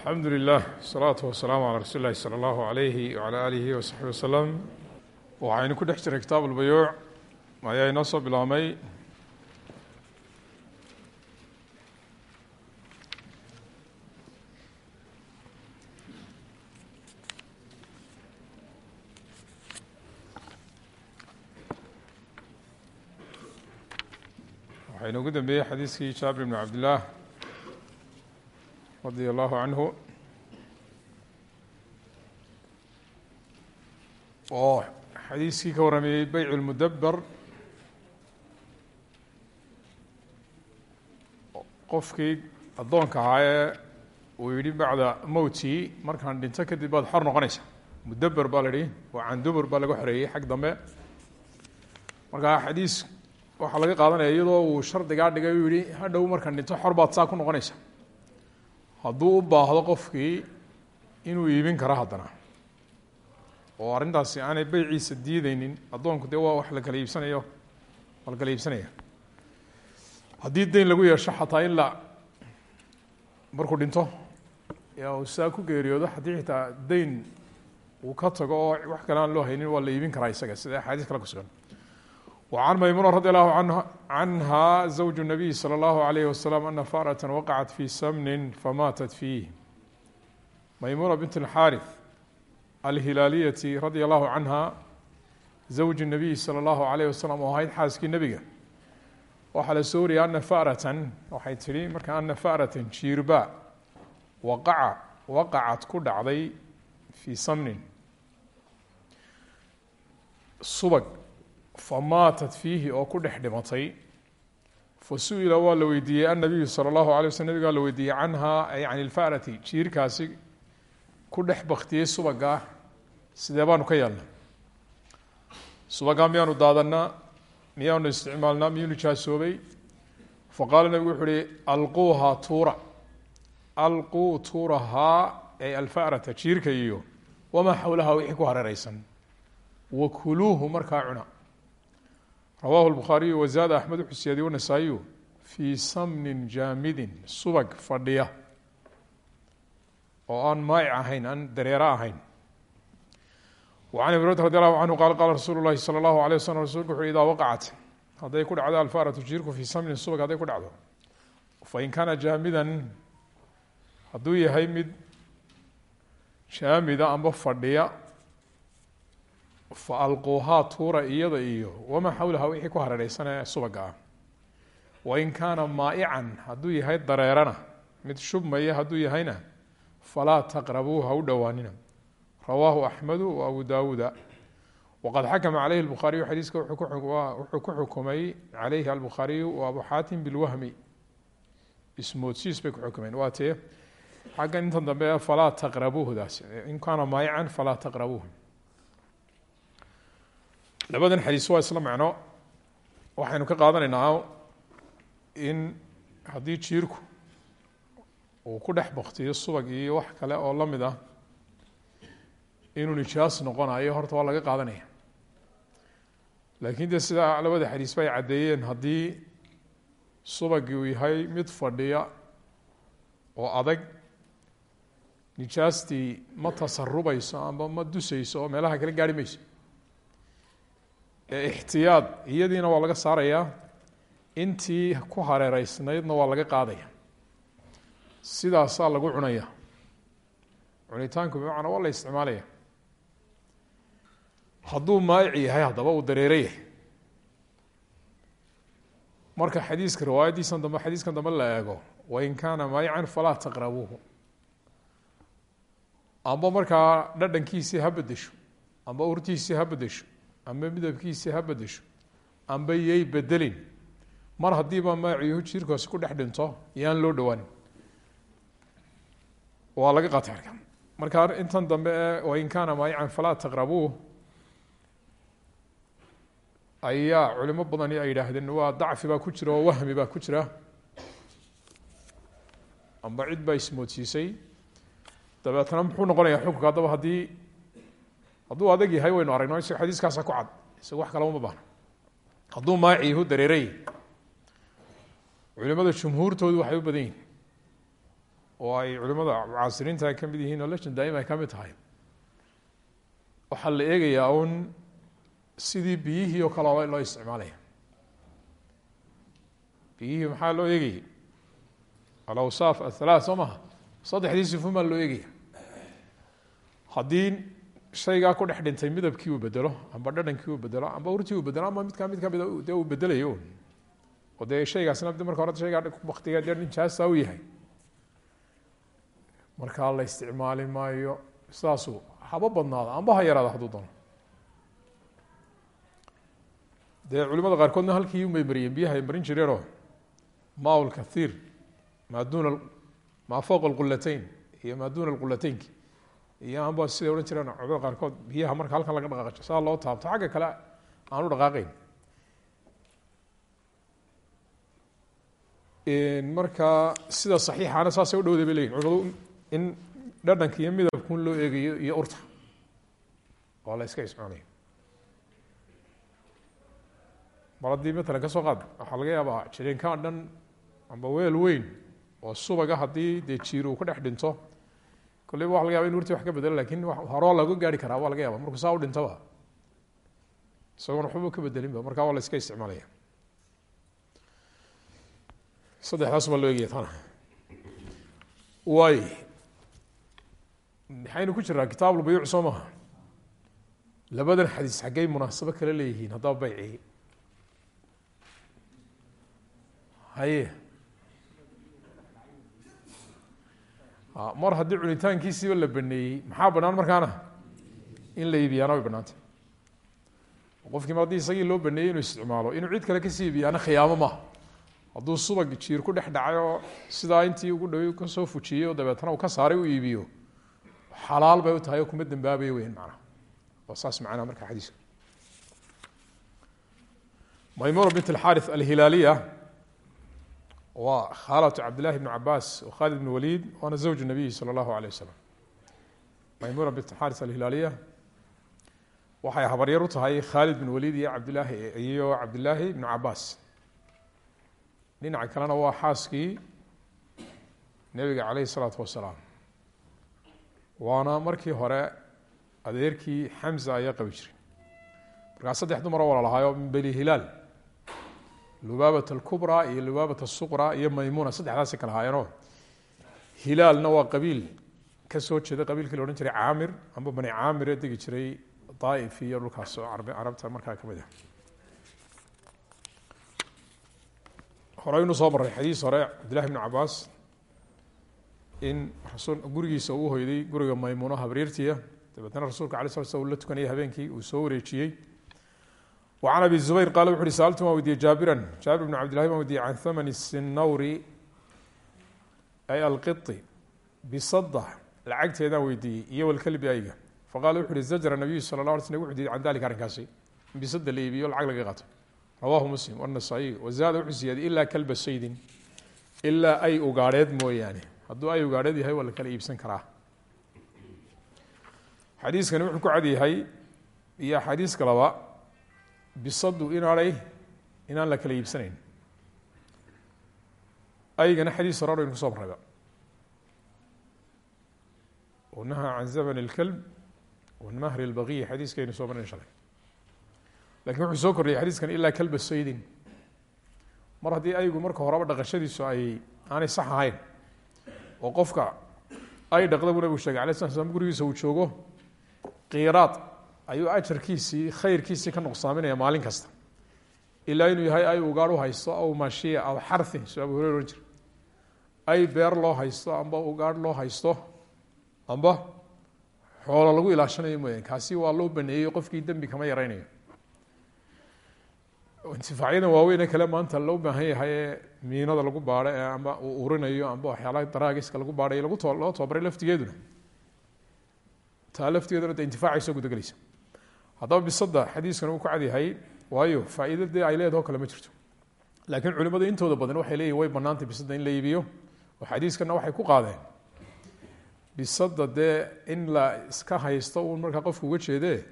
alxamdu lilah asalaatu wasalaamu calaa rasuuli llahi sala allahu alayhi wacala aalihi wasaxbi wasalam waxaynu ku dhex jiray kitaab ulbayuuc ayaa inoo soo bilaabmay. Waxaynu ugu dambeeyey xadiiskii jaabir bn cabdillaah radia allahu canhu oo xadiiskii ka warramayey beyc lmudaber qofkii addoonka ahaa ee uu yihi bacda mowtii markaan dhinto kadib baad xor noqonaysa mudaber baa la yihi waa candubur baa laga xoreeyey xag dambe. Markaa xadiis waxaa laga qaadanaya iyadoo uu shardigaa dhigay uu yihi hadhow markaan dhinto xor baad saa ku noqonaysa hadduu u baahdo qofkii inuu iibin karo haddana. Oo arrintaasi aanay beyciisa diideynin addoonku dee waa wax la kala iibsanayo waa la kala iibsanaya. Haddii dayn lagu yeesho xataa in la markuu dhinto uu saa ku geeriyoodo haddii xitaa dayn uu ka tago oo wax kale aan loo haynin waa la iibin karaa isaga sida axaadiis kale kusugan وعن مymuنة رضي الله عنها زوج النبي صلى الله عليه وسلم أن فأرة وقعت في سمن فmاaتت فيه مymuنة بنت الحاrث الهiلاaلية رضي الله عنها زوج النبي صلى الله عليه وسلم oo ahayd xaaskii nebiga waxaa la soo wariyay أنa فأرة waxay tihi marka أنa فأرة jiirba waqaca waqacad ku dhacday fii samnin subg famaatat fiihi oo ku dhex dhimatay. Fasu'ila waa la weydiiyey annabiyu sala allahu alay wasl nabigaa la weydiiyey canhaa ay can ilfarati jiirkaasi ku dhex baktiyey subagaa. Sidee baanu ka yeelnay subagaa miyaanu daadanaa miyaanu isticmaalnaa miyuu nijaasoobay faqaala nabigu wuxu uhi alquuhaa tuura. Alquu tuurahaa ay alfarata jiirka iyo wamaa xawlahaa wixii ku hareereysan wakuluuhu markaa cuna rawaahu الbukhaariyu wazaada axmed xuseedi wanasaayiyu fii samnin jaamidin subag fadhiya oo aan maayic ahayn aan dareero ahayn وcan abi hurata radi allahu canhu qaala qaala rasuulu lahi salى اllahu alيه waslm rasulku wuxu idaa waqacat hadday ku dhacdo alfaratu jiirku fii samnin subag hadday ku dhacdo fain kaana jaamidan hadduu yahay mid jaamida amba fadhiya faalquuhaa tuura iyada iyo wamaa xawlaha wixii ku hareereysanee subaga. Ah wain kaana maa'ican hadduu yahay dareerana mid shubmaya hadduu yahayna falaa taqrabuu ha u dhowaanina. Rawaahu axmedu wa abu daawuuda waqad xakama caleyhi lbukhaariyu xadiiska wuxuu ku xukumay caleyhi albukhaariyu wa abu xaatim bilwahmi. Ismoodsiis bay ku xukumeen. Waa tee xaggan intan dambe falaa taqrabuuhdaas in kaana maayican falaa taqrabuuh labadan xadiis waa isla macno. Waxaynu ka qaadanaynaa in haddii jiirku uu ku dhex baktiyo subag iyo wax kale oo la mid ah inuu nijaas noqonayo horta waa laga qaadanaya. Laakiin dee sidaa labada xadiisba ay caddeeyeen haddii subagii uu yahay mid fadhiya oo adag nijaastii ma tasarubayso amba ma dusayso oo meelaha kale gaari mayso ixtiyaad iyadiina waa laga saarayaa intii ku hareereysnaydna waa laga qaadaya. Sidaasaa lagu cunaya. Cunitaanku bimacnaa waa la isticmaalaya. Hadduu maayic yahay haddaba uu dareere yahay. Marka xadiiska riwaayaddiisan dambe xadiiskan dambe la eego. Wain kaana maayican falaa taqrabuuhu. Amba markaa dhadhankiisii ha bedesho amba urtiisii ha bedesho amba midabkiisi ha bedesho. Amba yay bedelin. Mar haddiiba maaciyu jiirkaasi ku dhex dhinto yaan loo dhowaanin waa laga qaatay arka marka intan dambe ee wain kaana maayican falaa taqrabuuh ayaa culimo badani ay yidhaahdeen waa dacfi baa ku jira oo wahmi baa ku jira. Amba cid baa ismoodsiisay dabeetna muxuu noqonayaa xukunka haddaba haddii hadduu adag yahay waynu aragno isag xadiiskaasa ku cad isaga wax kale uma baahna. Hadduu maaciihu dareerey culimada jumhuurtoodu waxay u badan yihiin oo ay culimada mucaasiriinta ay ka mid yihiin oo lajna daa'ima ay ka mid tahay. Waxaa la eegayaa un sidii biyihii oo kale loo isticmaalaya. Biyihii maxaa loo eegayay? Alawsaaf athalaat soo maha saddexdii sifun loo eegaya. Haddii shaygaa ku dhex dhintay midabkii uu bedelo amba dhadhankii uu bedelo amba urtii uu bedelo ama midkaa mid kamida dee uu bedelayo. Oo dee shaygaasna marka hore shaygaa baktiga dee nijaasa u yahay. Markaa la isticmaali maayo sidaasuu haba badnaada amba ha yaraada hadduu doono. Dee culimada qaarkoodna halkii unbay mariyeen biyaha ay marin jireenoo maa lkathiir maa duna maa fowqa alqulatayn iyo maa duna alqulateynki iyo amba siday odhan jireen culimada qaarkood biyaha marka halkan laga dhaqaaqo saa loo taabto. Xagga kale aan u dhaqaaqeyn marka sida saxiixaana saasay u dhowday bay leyihin culimadu in dhadhanka iyo midabkun loo eegayo iyo urta. Oo la iska ismaanayo mar matalan ka qaad waxaa laga yaabaa jireenkaan dhan amba weel weyn oo subaga haddii dee jiir dhex dhinto kolleyba waxa laga yaba in urtii wax ka bedelo laakiin horoo laga gaari karaa waa laga yaba markuu saa u dhintaba isagoon waxbaba ka bedelinba markaa waa la iska isticmaalaya. Saddexdaas baa loo egaya tana maxaynu ku jiraa kitaabulbayuuc soo maha labadan xadiis xaggay munaasabo kala leeyihiin haddaba bayci. Haye mar haddii cunitaankiisiiba la baneeyey maxaa banaan markaana? In la iibiyaana way banaantay qofkii mar haddii isagii loo baneeyey inuu isticmaalo inuu cid kale ka sii iibiyaana khiyaamo maaha hadduu subag jiir ku dhex dhacay oo sidaa intii ugu dhawey ka soo fujiyey oo dabeetana uu ka saaray u iibiyo. Xalaal bay u tahay oo kuma dambaabayo weyan macnaha waa saas macnaha marka xadiiska. Maymuna bint alxaarith alhilaaliya waa khaalatu cabdillahi bn cabaas khalid bn waliid waana zawju nabiyi sala allahu alayh wasalam maymuna bint alxaarith alhilaaliya waxay habaryar u tahay khaalid bin waliid iyo cabdillaahi iyo cabdillaahi bnu cabaas dhinaca kalena waa xaaskii nebiga caleyhi isalaatu wasalaam waana markii hore adeerkii xamza ayaa qabi jiray. Markaa saddex dumaro wala lahaayo min beni hilaal lubaabat alkubra iyo lubaabat asuqra iyo maymuna saddexdaasi kala haayeenoo hilaalna waa qabiil ka soo jeeda qabiilkii la odhan jiray caamir amba bani caamir ee degi jiray daaif iyo dhulkaas carabta markaa ka ah horeynu soo maray xadiis hore cabdillahi bn cabaas in rasul gurigiisa uu hoyday guriga maymuuno habriirtiya dabeetna rasuulka ala sla sl la tukanayay habeenkii uu soo wareejiyey can abi zubayr qala wuxu uhi saaltu waan weydiiyey jaabiran jaabir bn cabdillahi baan weydiiyey can thamani sinawri ay alqiti bisada lacagteedaan weydiiyey iyo walkalbi ayga faqala wuxu uhi zajra nabiyu sala la ala sl wuxu diiday can dalika arrinkaasi in bisada la iibiyo lacag laga qaato rawahu muslim wanasaa-iy wazaada wuxuu siyaadiyey ilaa kalba saydin ilaa ay ugaadheed mooyaane hadduu ay ugaadheed yahay waa la kala iibsan karaa xadiiskani wuxuu ku cad yahay iyo axaadiis kalaba bisadu inaanay inaan la kala iibsanayn. Aygana xadiis hore aynu kuso marrayba nahaa can zaman اlkalb wanmahri اlbaqiyi xadiiskaynu soo marnayn shalay. Lakin wuxuu soo kordhiyay xadiiskan ilaa kalba saydin. Mar haddii aygu marka horeba dhaqashadiisu ay aanay sax ahayn oo qofka ay dhaqda buu nabigu shegay alay sla gurigiisa uu joogo kiiraad ayuu ajarkiisii khayrkiisii ka nuqsaaminaya maalin kasta. Ilaa inuu yahay ay ugaadh u haysto aw mashiya aw xarthin soo abu hureyr ohan ay beer loo haysto amba ugaadh loo haysto amba xoolo lagu ilaashanayo mooyaan kaasi waa loo baneeyey qofkii dembi kama yareynayo intifaacyadan waaweyne kale maanta loo baahan yahay ee miinada lagu baadho ee amba uu urinayo amba waxyaalaha daraagiska lagu baadhayo lagu loo tababaray laftigeeduna. Taa laftigeeduna de intifaacay soo gudagelaysa haddaba bisada xadiiskan uu ku cadyahay waayo faa'iida dee ay leedaho kale ma jirto. Laakiin culimadu intooda badan waxay leeyihiin way banaantay bisada in la iibiyo oo xadiiskanna waxay ku qaadeen. Bisada dee in la iska haysto uun markaa qofku uga jeedee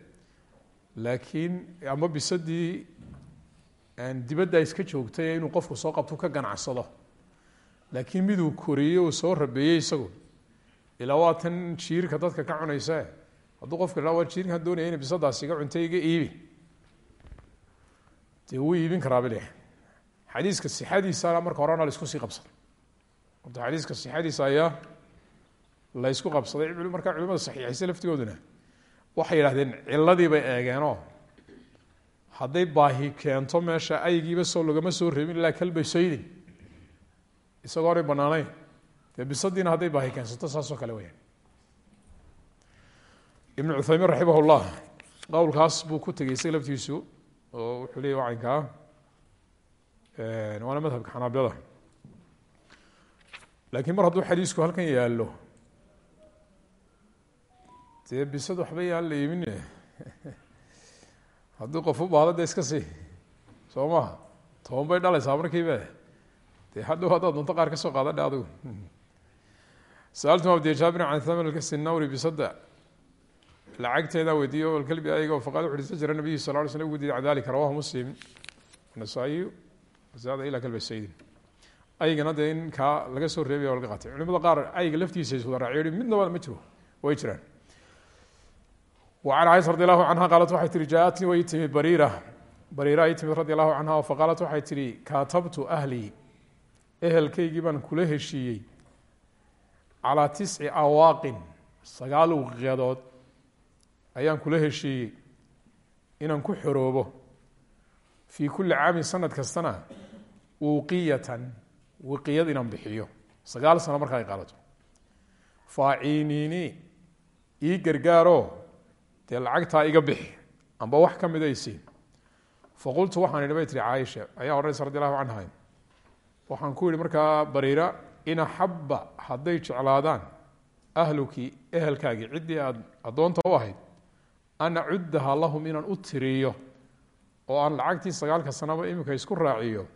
laakiin ama bisadii dibadda iska joogtay inuu qofku soo qabto ka ganacsado. Laakiin miduu koriyey uu soo rabeeyey isagu ilaa waa jiirka dadka ka cunaysa hadduu qofka idhaa waa jiirkaan doonaya ina bisadaasi iga cuntay iga iibi. Dee wuu iibin karaa bile. Xadiiska sixadiisa marka horena la isku sii qabsaday horta xadiiska sixadiisa ayaa la ysku qabsaday. Markaa culimada saxiixaysa laftigooduna waxay yidhahdeen ciladii bay eegeenoo. Hadday baahi keento meesha aygiiba soo lagama soo reebin ilaa kalbay saydin isagoo onay banaanayn dee bisadiina hadday baahi keensato saasoo kale weyaan ibn cuthaymiin raximah llah qowlkaas buu ku tegey isaga laftiisu oo wuxuu leeyay wacankaa waana madhabka xanaabilada laakiin mar hadduu xadiisku halkan yaallo dee bisad waxba yaan la iimin haddii qof u baahdo dee iska sii soo maha toban bay dhalaysaa markiiba. Dee hadhow haddaad doonto qaar ka soo qaada dhe adigu saaltum abdiya jaabir can thaman lkasi nawri bisada lacagteedaa weydiiyo bal kelbi ayagoo faqaad uxuhisan jira nabiyu sal ly slm ugu diiday rawahu muslim. Nasaa-iyu asada ilaa kalba sayidin aygana dee laga soo reebaya laga qaatay. Culimada qaar ayga laftiisa iswada raaciy midnaba ma jiro. Way jiraan. An caiشha radi allahu canha qaalat waxay tihi jaaatnii way timid bariira. Bariira y timid radi allahu canha fa qaalat waxay tihi kaatabtu ahlii kula heshiiyey. Calaa tisci awaaqin sagaal wiqyadood ayaan kula heshiiyey inaan ku xoroobo fii kuli caamin sanad kastana wuqiyatan wiqiyad inaan bixiyo. Sagaal sano marka ay qaadato. Faaciiniini ii gargaaro dee lacagtaa iga bixi amba wax ka mid aysiin faqultu waxaan idhi bay tihi caaisha ayaa odhanaysa radi allahu canha waxaan ku yihi markaa bariira in axabba hadday jeclaadaan ahluki ehelkaagii ciddii aad addoonta u ahayd an acuddaha lahum inaan u tiriyo oo aan lacagtii sagaalka sanaba iminka isku raaciyo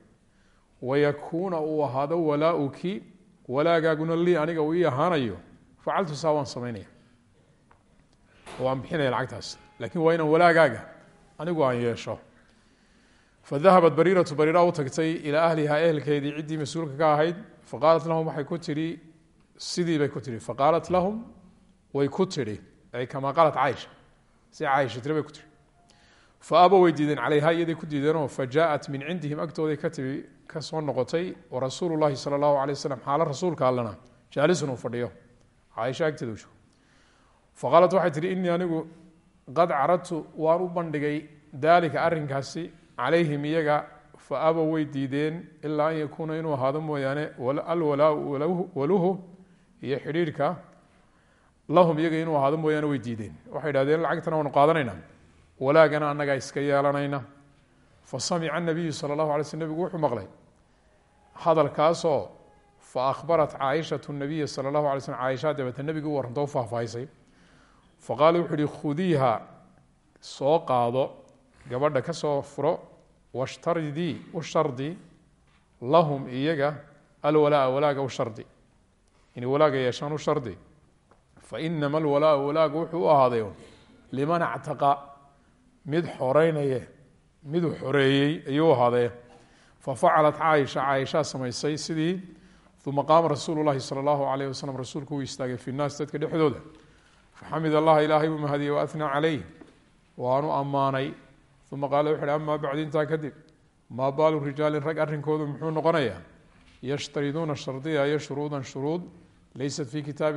wayakuuna uu ahaado walaa-uki walaagaaguna lii aniga uu ii ahaanayo. Facaltu saa waan samaynaya. Waan bixinaya lacagtaas. Lakiin waa inaan walaagaaga anigu aan yeesho. Fadahabat bariiratu bariira u tagtay ilaa ahlihaa ehelkeedii ciddii mas'uulka ka ahayd. Faqaalat lahum waxay ku tidhi sidii bay ku tihi faqaalat lahum way ku tidhi ay kamaa qaalat caaisha si caaisha tiri bay ku tihi faaba way diideen calayha iyaday ku diideenoo fajaaءat min cindihim agtooday ka timi ka soo noqotay warasuulu llahi sala allahu alay waslm xaalo rasuulka allana jaalisun fadhiyo. Caaisha agteeda u joogo faqaalat waxay tihi inii anigu qad caradtu waan u bandhigay daalika arrinkaasi calayhim iyaga. Fa aba way diideen ilaa an yakuuna inuu ahaado mooyaane alwalaau waluhu iyo xidhiirhka lahum iyaga inuu ahaado mooyaane way diideen. Waxay idhahdeen lacagtana waanu qaadanayna. Walaagana annagaa iska yeelanayna. Fa samica nabiyu sala allahu alay sl nebigu wuxuu maqlay hadalkaasoo fa akhbarat caaishatu nabiya sala allahu alay slm caaisha dabeete nebigu u warrantoo faahfaahisay faqaala wuxuu khudiiha soo qaado gabadha ka soo furo washtaridii u shardi lahum iyaga alwalaa walaaga u shardi. Inay walaaga yeeshaan shardi fa inama alwalaau walaagu wuxuu u ahaaday liman actaqa mid xoreynaye miduu xoreeyey ayuu u ahaadee fafacalat caaisha caaishaa samaysay sidii uma qaama rasuulu llahi sala allahu alayh wasalam rasuulku uu istaagay fi nnaas dadka dhexdooda faxamid allaha ilaahay buu mahadiyey waathnaa calayh waanu ammaanay uma qaala wuxu uhi amaa bacdi intaa kadib maa baalu rijaalin rag arrinkoodu muxuu noqonayaa yashtariduuna shardiyaya shuruudan shuruud leysat fi kitaab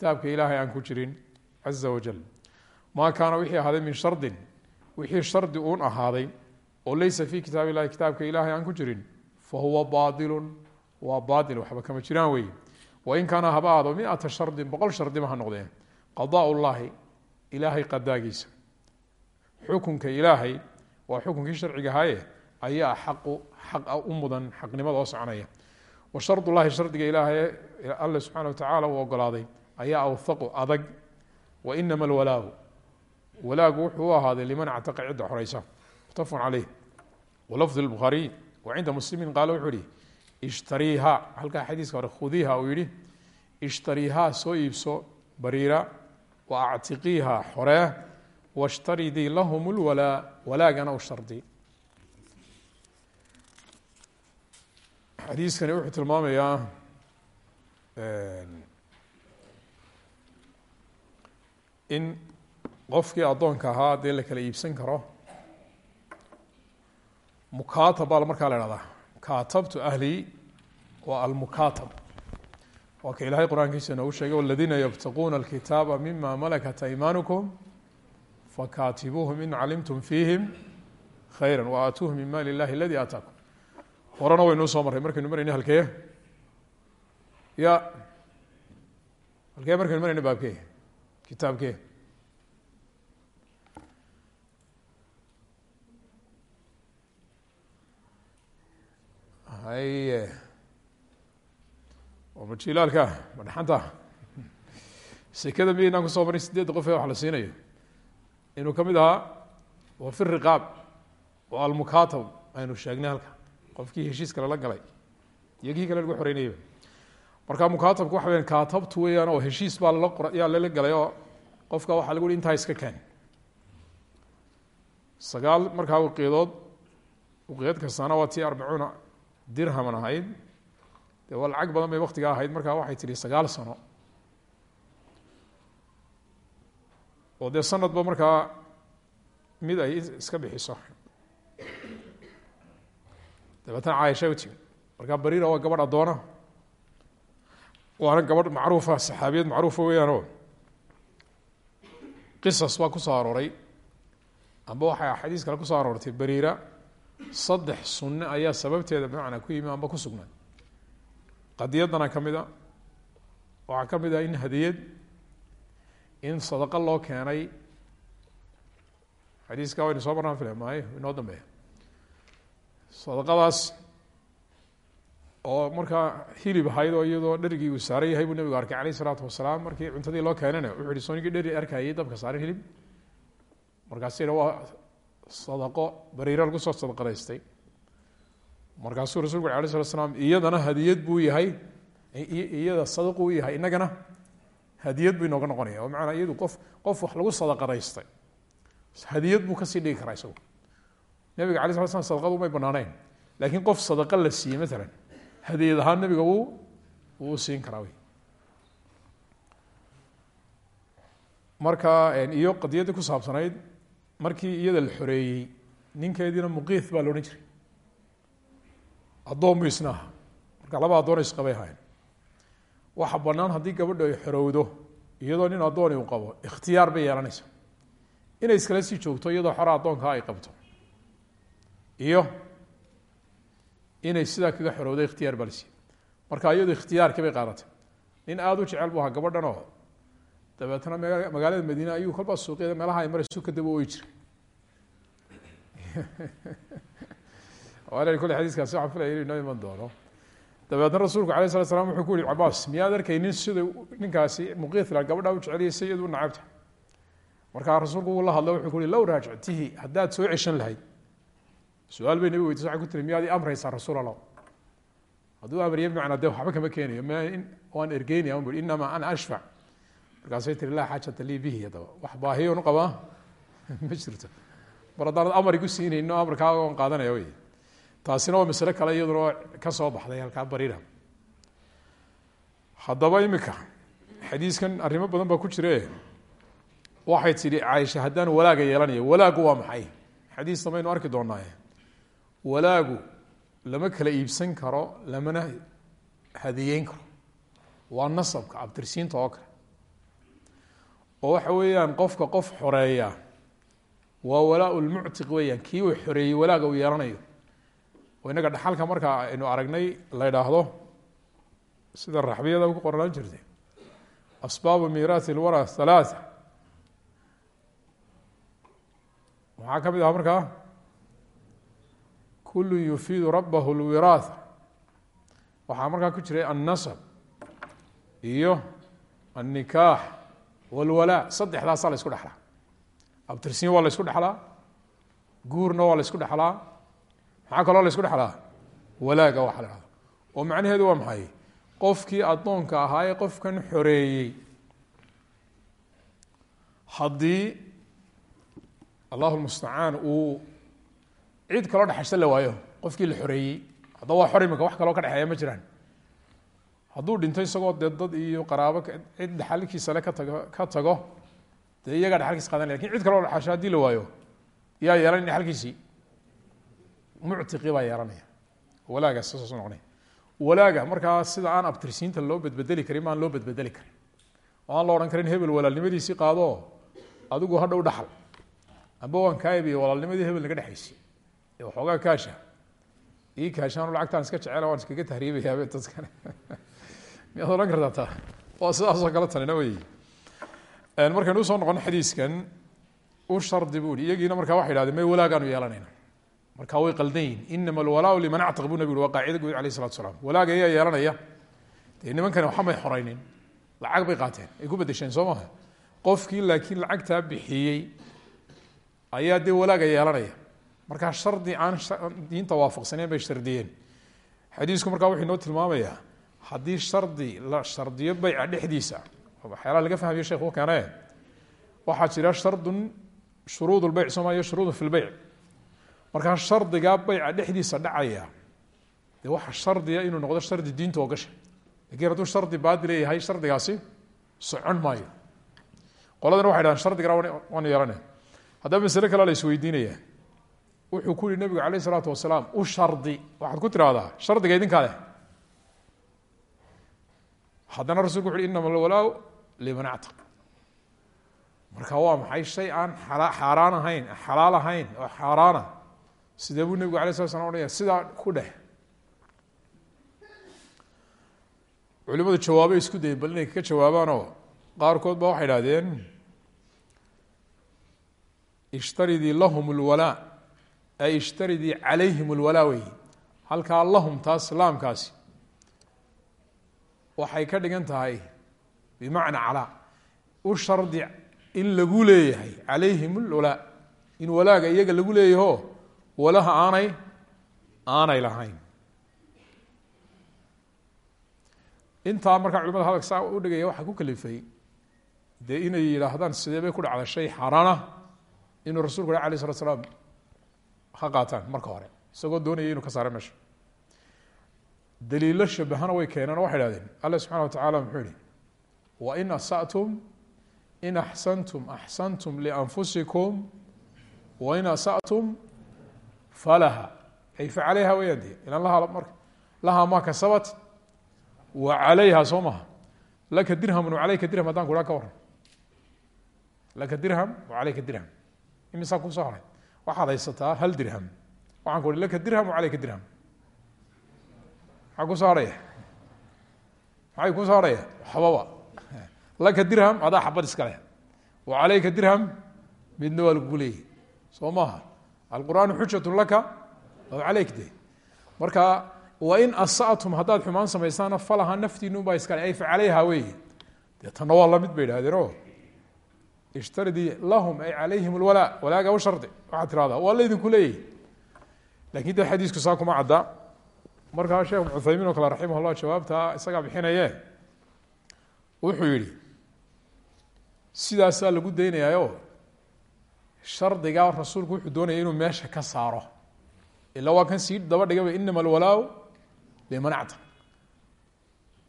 kitaabka ilaahay aan ku jirin caza wajal maa kaana wixii ahaaday min shardin. Wixii shardi uun ahaaday oo leysa fi kitaab illahi kitaabka ilaahay aan ku jirin fa huwa baailun waa baail waxba kama jiraan weeye. Wain kaana haba ahdo miata shardin boqol shardiba ha noqdeen. Qadaa llahi ilaahay qadaagiisa. Xukunka ilaahay waa xukunkii sharciga ahaye ayaa xaqu xaqa u mudan xaqnimada oo soconaya. Wa shardullahi shardiga ilaahay alle subxana wa tacaala uu ogolaaday ayaa awthaqu adag wa inama alwalaau walaagu wuxuu u ahaaday liman actaqa cidda xoreysa mutafaqun caleyh walafdu lbukhaariy wa cinda muslimin qaala wuxuu yihi ishtariiha halkaa xadiiska hore khudiiha uu yihi ishtariihaa soo iibso bariira wa actiqiiha xoree washtaridii lahum lwalaa walaagana u xadiiskani wuxuu tilmaamayaa in qofkii addoonka ahaa dee la kala iibsan karo mukaatab baa markaa la ihahdaa kaatabtu ahli waa almukaatab waa ka ilaahay qur'aankiisa inoogu sheegay waladiina yabtaquuna alkitaaba mima malakat aymanukum fakaatibuuhum in calimtum fiihim khayra waaatuuhum min maali illahi aladi aataakum. Horena waynuu soo marray. Markaynu marayna halkee? Ya. Halkee markaynu marayna baabkee kitaabkee haye waa majilaalka ma dhaxanta? Sekada miyaynaan ku soo marin sideedda qof ee wax la siinayo. Inuu ka mid ahaa wa fi riqaab oo almukaatab aynu sheegnay halka. Qofkii heshiiska lala galay iyo kale lagu xoreynayaba marka mukaatabka waxa weyan kaatabtu weeyaan oo heshiis baa lala qora yaa lala galay oo qofka waxaa lagu uhi intaa iska keen. Sagaal markaa uqiyadood uqiyad kastaana waa tii arbacuuna dirhaman ahayd dee waa lacag badan bay waktiga ahayd markaa waxay tihi sagaal sano. Oo dee sanadba markaa mid ay iska bixiso. Dabeetana caayisha u timi markaa bariira waa gabadh addoona waana gabadh macruufa saxaabiyad macruufa weeyaanoo qisas baa ku soo arooray. Amba waxay xadiis kale ku soo aroortay bariira saddex sunne ayaa sababteeda bimacnaa ku yimi amba ku sugnaa qadiyadana ka a waxaa ka mid ah in hadiyad in sadaqo loo keenay. Xadiiska waynu soo marnaan maayo inoo dambeeya. Sadaqadaas oo markaa hilib ahayd oo iyadoo dherigii uu saaran yahay buu nebigu arkay alayh isalaatu wasalaam. Markii cuntadii loo keenana wuxu yihi sooninkii dheri arkayay dabka saaran hilib. Markaasina waa sadaqo bariiro lagu soo sadaqadaystay. Markaasuu rasulku uri alay slat slam iyadana hadiyad buu yahay iyada sadaqu u yahay innagana hadiyad buu inooga noqonaya. Oo macanaa iyadu qof qof wax lagu sadaqadaystay. Hadiyad buu ka sii dhigi karaa isagu. Nabiga alay slat slam sadaqadu may banaaneyn laakiin qof sadaqa la siiyey maalan hadiyad ahaan nabiga wuu wuu siin karaa marka iyo qadiyaddii ku saabsanayd markii iyada la xoreeyey ninkeediina muqiith baa la jiray. Addoon bu isna marka laba addoon isqabay ahayn waxa banaan haddii gabadhu ay xorowdo iyadoo nin addooni u qabo ikhtiyaar bay yeelanaysa inay iskala sii joogto iyadoo xora addoonkaa ay qabto. Iyo inay sidaa kaga xorowdo ikhtiyaar siiyey. Marka iyadu ikhtiyaarkii bay qaadatay. Nin aada u jecel bu ahaa gabadhan oo magaalada madiine ayuu kolbaa suuqyada meelaha ay marayso ka daba oyi jiray. Kule xadiiskaasi waxaan filaya inu inoo iman doono. Dabeetna rasuulku alayh slat slam wuxuu ku yihi cabaas miyaad arkaynin sida ninkaasi muqiitla gabadha u jeceliya si iyadu nacabta markaa rasuulku uu la hadlo wuxuu ku uhi low raajictihi haddaad soo ceshan lahayd su'aal bay nabi weydiis waxay ku tiri miyaad i rasuul allah hadduu amriye bimacnaa de waxba kama keenayo. M waan ergeynaya un bu inamaa ana ashfac markaasay tiri laa xaajata lii bihi haddaba wax baahiyon u qabaa ma jirto. Mar haddaanad amar igu siinayno amarkaa on qaadanaya wey. Taasina waa masale kale iyaduna ka soo baxday halkaa bariira. Haddaba imika xadiiskan arrimo badan baa ku jire. Waxay tidhi caaisha haddaan walaaga yeelanayo walaagu waa maxay? Xadiis damaynu arki doonaaye walaagu lama kala iibsan karo lamana hadiyeyn karo. Waa nasabka abtirsiinta oo kale. Oo waxa weeyaan qofka qof xoreeya waa walaa lmuctiq weeyaan. Kii uu xoreeyey walaaga uu yeelanayo. Oo inaga dhaxalka markaa aynu aragnay la idhaahdo sida raxbiyada ku qornaan jirtay asbaabu miiraati lwara halaaa maxaa ka mid aha markaa kullu yufiidu rabahu lwiraatha waxaa markaa ku jiray annasab iyo annikaax walwalaa saddexdaasaa la isku dhexlaa abtirsiin waa la isku dhexlaa guurna waa la isku dhexlaa maxaa kaloo la isku dhexlaa walaaga waxa la hahdo oo macnaheedu waa maxay? Qofkii addoonka ahaa ee qofkan xoreeyey. Haddii allahu lmustacaan uu cid kaloo dhexashta la waayo qofkii la xoreeyey haddaba waa xor iminka wax kaloo ka dhexeeya ma jiraan. Hadduu dhinto isagoo dee dad iyo qaraabo cid dhaxalkiisa le ka tago ka tago dee iyagaa dhaxalkiisa qaadanaya laakiin cid kaloo dhaxasho haddii la waayo yaa yeelan dhaxalkiisii muctiqi baa yeelanaya. Walaaga saas noqonay walaaga markaa sida aan abtirsiinta loo bedbedeli karin maan loo bedbedeli karin. Oo aan la odhan karin hebel walaalnimadiisii qaado adigu hadhow dhaxal. Amba waan kaayabiye walaalnimadii hebel naga dhexaysi waxoogaa kaasha? Ii kaashaan lacagtaan iska jecela waan iskaga tahriibayabe dadkan miyaad odhan kartaa ta waa sidaasoo kale tanina wey markaynu u soo noqono xadiiskan u shardi bu i iyagiina markaa waxay idhahdeen may walaagaanu yeelanayna. Marka way qaldan yihiin inama alwalaau liman actaq bu nabig ui waa qaacida guud alayh salatu salaam. Walaaga ayaa yeelanaya. Dee nimankani waxba may xoraynin. Lacag bay qaateen. Ay ku bedesheen soo maha qofkii laakiin lacagtaa bixiyey ayaa dee walaaga yeelanaya markaa shardi aan diinta waafaqsaneyn bay shardiyeen. Xadiisku markaa wuxuu inoo tilmaamayaa haddii shardi la shardiyo beyca dhexdiisa. Waxyaalaha laga fahmayo sheekhu keene waxaa jira shardun shuruud lbeyc sooma iyo shuruudun fi lbeyc markaa shardigaa beyca dhexdiisa dhacaya dee waxa shardiya inuu noqdo shardi diinta oo gasha. Lakiin hadduu shardi baadila yahay shardigaasi socon maayo. Qoladana waxay dhahan shardigana waan yeelana haddaba masale kale la isweydiinaya wuxuu ku yihi nabigu alayh isalaatu wasalaam u shardi. Waxaad ku tirahdaa shardiga idinkaa leh. Haddana rasulku wuxu uhi inama alwalaa liman actaq marka waa maxay shay aan xaaraan ahayn xalaal ahayn oo xaaraana? Sidee buu nebigu alay sala slam odhanaya sidaa ku dheh culimadu jawaabay isku dayay bal inay ka jawaabaanoo qaarkood ba waxay idhahdeen ishtaridii lahum lwalaa ay ishtaridii calayhim lwalaa wey halkaa lahum taas laamkaasi waxay ka dhigan tahay bimacna calaa u shardi in lagu leeyahay calayhim lwalaa in walaaga iyaga lagu leeyaho walaha aanay aanay lahayn intaa markaa culimada hadalka saa u dhigaya waxaa ku kalifay dee inay yidhaahdaan sidee bay ku dhacda shay xaaraana inuu rasulku alah alayh salat slaam ha qaataan marka hore isagoo doonaya inuu ka saaro meesha. Daliilo shabahana way keeneen o waxay ihahdeen alla subxana wa tacala muxuu yihi wain asatum in axsantum axsantum lianfusikum wain asatum falaha. Ay facalayha weyaan de ilan laha marka lahaa ma kasabat wa calayha soo maha. Laka dirhamun wacalayka dirham haddaan ku ha ka waran laka dirham wacalayka dirham. Imisaa ku soo haray waxaad haysataa hal dirham. Waxaan ku uhi laka dirham wacalayka dirham. Maxaa ku soo harhaya maxay ku soo harhaya waxbaba laka dirham adaa xabad iska leh. Wa calayka dirham midna waa lagugu leeyahy soo maaha. Alqur'aanu xujatu laka aw calayk de marka wain asatum haddaad xumaan samaysaana falaha naftiinun baa iskale ay facalayha weeye. Dee tanna waa la mid bay idhahdeenoo ishtaridii lahum ay calayhim lwalaa walaaga u shardi waxaad tirahdaa waa laydinku leeyahy laakiin de xadiisku saa kuma cadda markaa sheekh cuthaymiin oo kale raximah llah jawaabtaa isagaa bixinaye wuxuu yihi sidaasaa lagu daynayaayo? Shardigaa rasuulku wuxuu doonaya inuu meesha ka saaro. Ilaa waa kan daba dhigaba inama alwalaa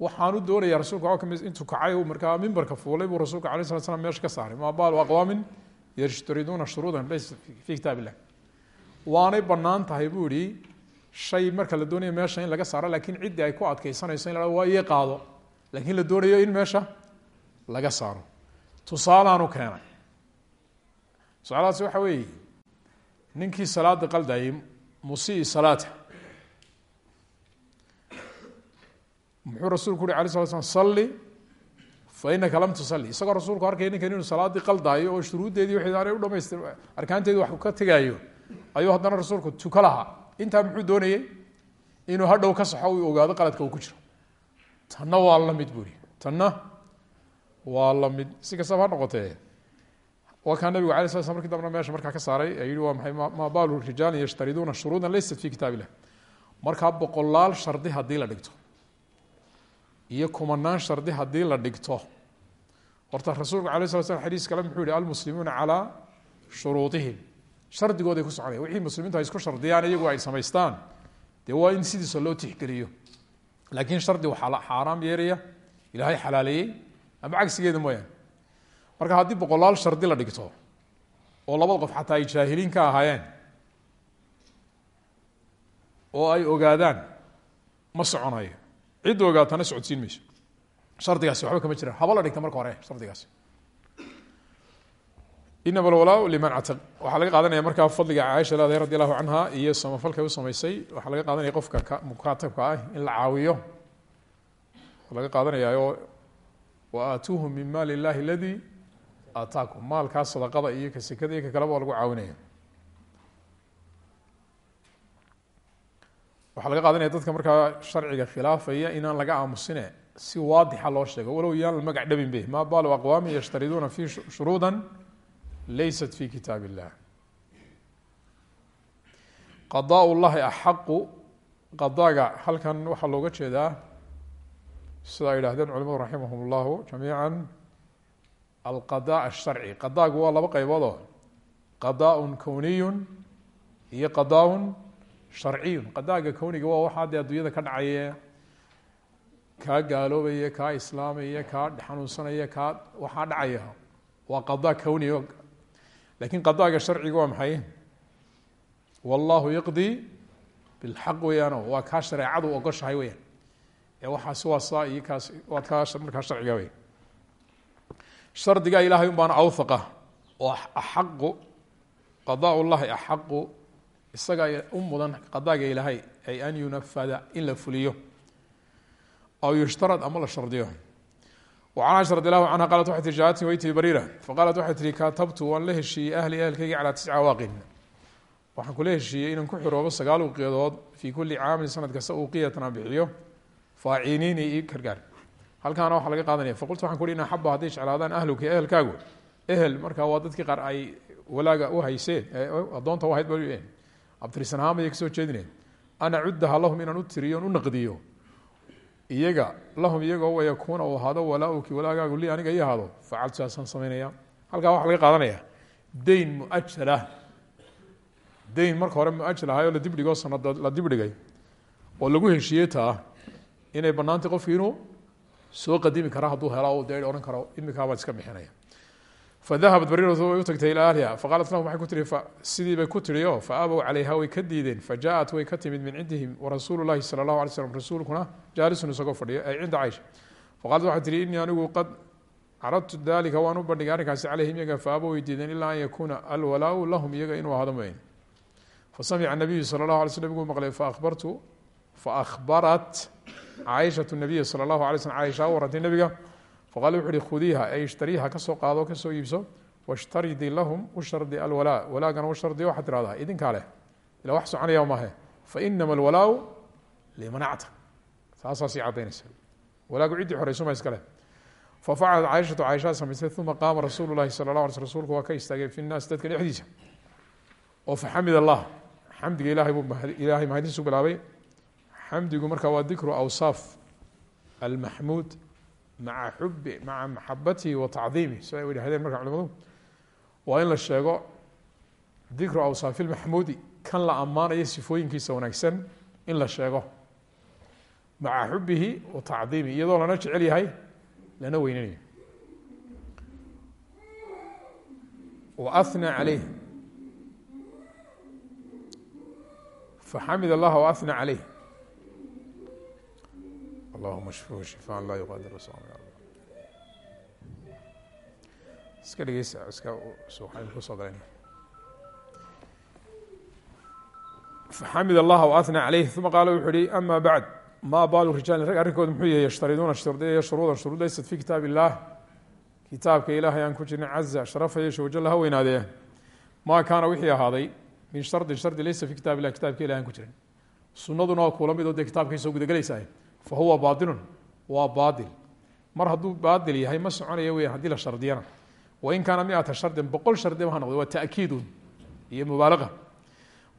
liman actaq waxaanu doonaya rasulku intuu kacay markaa mimbarka fuulay buu rasulka alay slat slam meesha ka saaray. Ma baalu aqwaamin yashtariduuna shuruudan laysa fi kitaab illah waanay bannaan tahay buu yihi shay marka la doonayo meesha in laga saaro laakiin ciddii ay ku adkeysanayso in la waa iye qaado. Lakin la doonayo in meesha laga saaro. Tusaalaanu keenay. Tusaalahaas waxa weeye ninkii salaada qaldayay musii salaata muxuu rasuulku uhi alay sala slam salli fa inaka lam tusalli. Isagoo rasuulku arkaya ninkan inuu salaaddii qaldaayo oo shuruuddeedii wixii aanay u dhamaystir arkaanteedii wax ka tegaayo ayuu haddana rasuulku tuka lahaa. Muxuu doonayey inuu hadhow ka saxo uu ogaado qaladka uu ku jiro. Tanna waa la mid buuri tanna waa la mid. Si kastaba ha noqotee waa kaa nabigu alay sla slam markii markaa ka saaray ee waa maxay? Maa baalu rijaalin yashtariduuna shuruudan laysat fi kitaab illah boqolaal shardi haddii la dhigto iyo kumanaan shardi haddii la dhigto. Horta rasuulku alay sla slam xadiis kale muxuu yihi almuslimuuna calaa shuruudihim. Shardigooday ku soconaya wixii muslimiintu ay isku shardiyaan iyagu ay samaystaan. Dee waa in sidiisa loo tixgeliyo. Laakiin shardi waxaa xaaraam yeeraya ilaahay xalaaleeyey ama cagsigeeda mooyaane. Marka haddii boqolaal shardi la dhigto oo labada qof xataa ay jaahiliin ka ahaayeen oo ay ogaadaan ma soconayo cidda ogaatana socodsiin mayso shardigaasi waxba kama jiraan haba la dhigta marka hore shardigaasi. Inama alwalaa liman cataq waxaa laga qaadanaya markaa fadliga caaisha leedahay radi allahu iyo samafalkay u samaysay. Waxaa laga qaadanaya qofka mukaatabka ah in la caawiyo. Laga qaadanayaayo wa aatuuhu min maali illahi aladi aataakum. Maalkaa sadaqada iyo ka sekada iyo ka lagu caawinaya waxaa laga qaadanaya dadka markaa sharciga khilaafaya inaan laga aamusine si waadixa loo sheego. Walow yaan magac dhabin be ma baalu aqwaami yashtariduuna fi shuruuda laysat fi kitaab illah qadaa llahi axaqu qadaaga halkan waxaa looga jeedaa sida ay yidhahdeen culimadu raximahum llahu jamiica alqada qadaagu waa laba qayboodoo qadaaun kowniyun iyo qadaaun sharciyun qadaaga kowniga waa waxaa dee adduunyada ka dhacaye kaa gaaloobaya kaa islaamaya kaa xanuunsanaya kaa waxaa dhacaya. Waa qadaa kowniya laakiin qadaaga sharciga waa maxay? Wallahu yaqdi bilxaq weeyaano. Waa kaa shareecadu ogoshahay weyaan ee waxaasi waa iyo kaas waa kaa markaa sharciga wey shardigaa ilahay un baana oo axaqu qadaa llahi axaqu isaga u mudan qadaaga ilaahay ay an yunafada in la fuliyo aw yushtarad ama la shardiyo. An aisha radi allahu canha qalat waxay tii jaatni weytii bariira. Faqaalat waxay tihi kaatabtu waan la heshiiyey ahli ahelkayga calaa tisca waaqin. Waxaan kula heshiiyey inaan ku xiroobo sagaal uqiyadood fii kulli caamin sanad kasta uqiyatana bixiyo faaciniini ii gargaar halkaana waxaa laga qaadanaya faqultu waxan ku uhi in axaba hadday jeclaadaan ahluka ehelkaagu. Ehel markaa waa dadkii qaar ay walaaga u hayseen addoonta u hayd ba abtirisanahaan bayay ka soo jeedineen an acudaha lahum inaan u tiriyo u naqdiyo. Iyaga lahum iyagoo wayakuuna uu ahaado walaa-uki walaagaagu li aniga ii ahaado. Facaltu saasaan samaynaya halkaa waxaa laga qaadanaya dayn muajala dayn marka hore muajal ahay oo la dibdhigoo sanadood la dibdhigay oo lagu heshiiyey taa inay banaantay qofki soo qadimi kara hadduu helo dee odhan karo imikaabaan iska bixinaya fadahabat bariratu way u tagtay ilaa ahliha faqaalat lahum waxay ku tihi sidii bay ku tihi o fa aabow calayha way ka diideen fajaءat way ka timid min cindihim warasuulu lahi salى اllahu alay slam rasuulkuna jaalisun isagoo fadhiyo ay cinda caisha faqaalat waxay tihi inii anigu qad caradtu dalika waan u bandhigay arrinkaasi calayhim iyaga fa aabow way diideen ilaa an yakuuna alwalaau lahum iyaga inuu ahado mooyn fasamica nabiyu sala اllahu alay sl nabiguu maqlay fabartu faahbarat caaishatu nabiya sala اllahu alay slm caaisha u warantay nebiga faqala wuxu uhi khudiiha ay ishtariiha ka soo qaado ka soo iibso washtaridi lahum u shardi alwalaa walaagana u shardi waxaad tirahdaa idinkaa leh ila wax soconaya maahe fainama alwalaau limanacta taasaa sii cadaynaysa walaagu ciddii xoreysuma iska leh fafacalat caaishatu caaishaa samaysay uma qaama rasuulu lahi sala la ala sl rsulku waa ka istaagay fi nnaasi dadka dhexdiisa oo faxamid allah xamdiga ilahay buu ilaahay mahadiisu bilaabay xamdigu marka waa dikru awsaaf almaxmuud maca xubi maca maxabatihi wa tacdiimihi si ay yidhahdeen marka culimadu waa in la sheego dikru awsaafi lmaxmuudi kan la ammaanayo sifooyinkiisa wanaagsan in la sheego. Maca xubihi wa tacdiimihi iyadoo lana jecel yahay lana weynanayo. Wa ahna caleyh faxamid allaha waahna caleyh allahuma shfihu shifaan laa yuqaadiru saqama iska dhegeysa iska ku soo galan faxamid allaha waahna caleyh uma qaala wuxuu yihi ama bacd ma baalu rijaali rag arrinkooda muxuu yahay yashtariduuna shardiyayo shuruudan shuruud laysat fi kitaab illah kitaabka ilaahay aan ku jirin caza sharafayo shawajalla ha weynaadee maa kaana wixii ahaaday min shardin shardi laysa fi kitaab illah kitabka ilahi aan ku jirin sunaduna waa kuula midoo dee kitaabkay soo gudagelaysahay fa huwa baailun waa baail mar hadduu baail yahay ma soconaya weyan haddii la shardiyana wain kaana miata shardin boqol shardiba ha noqdo waa takiidun iyo mubaalaqa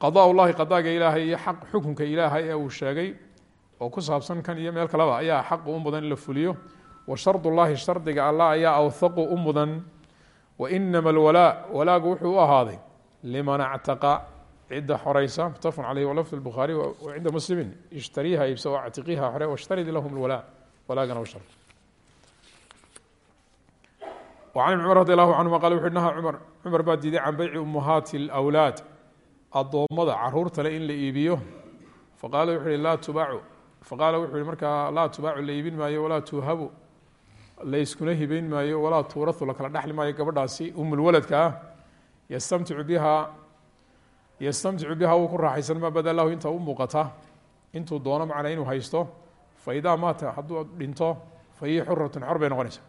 qadaa llahi qadaaga ilaahay iyo xaq xukunka ilaahay ee uu sheegay oo ku saabsan kan iyo meel kaleba ayaa xaqu u mudan in la fuliyo wa shard llahi shardiga allah ayaa awthaqu u mudan wainama alwalaa walaagu wuxuu u ahaaday liman actaqa cida xoraysa mutafn aleyh lafd buhaari cinda muslimi ishtariiha iibsa actiqiha xore washtarid lahm lwalaa walaagana u shar an cumar radi allahu canhuma qal wuxu naha cumar cumar baa diiday can beyci umuhaati اlwlaad adoommada caruurtale in la iibiyo. Faqaala wuxu hi laa tubaacu. Faqaala wuxu hi markaa laa tubaacu la iibin maayo walaa tuuhabu layskuna hibayn maayo walaa tuurau lakala dhexli maayo gabadhaasi umlwaladka ah ystamticu biha yastamticu bihaa wuu ku raaxaysan maa bada lahu inta u muuqata? Intuu doono macnaa inuu haysto fa idaa maata hadduu dhinto fa hiya xuratun xor bay noqonaysa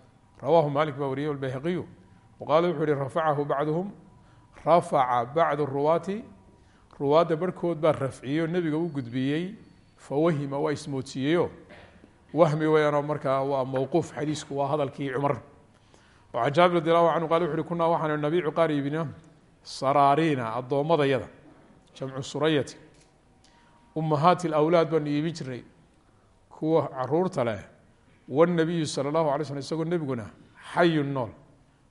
rawahu malik baa wariyey albayhaqiyu waqaala wuxuu yihi rafacahu bacduhum. Rafaca bacdu ruwaati. Ruwaadda barhkood baa rafciyeyo nebiga u gudbiyey fawahima waa ismoodsiiyeyo wahmi weyaanoo markaa waa mowquuf xadiisku waa hadalkii cumar. Can jaabir radi allahu canhu qala wuxu uhi kunaa waxaanu nabiicu qaar iibina saraariina jamcu surayati ummahaati alawlaad baanu iibin jirnay kuwa caruurta leh wanabiyu sala allahu alay slm isagoo nebiguna xayun nool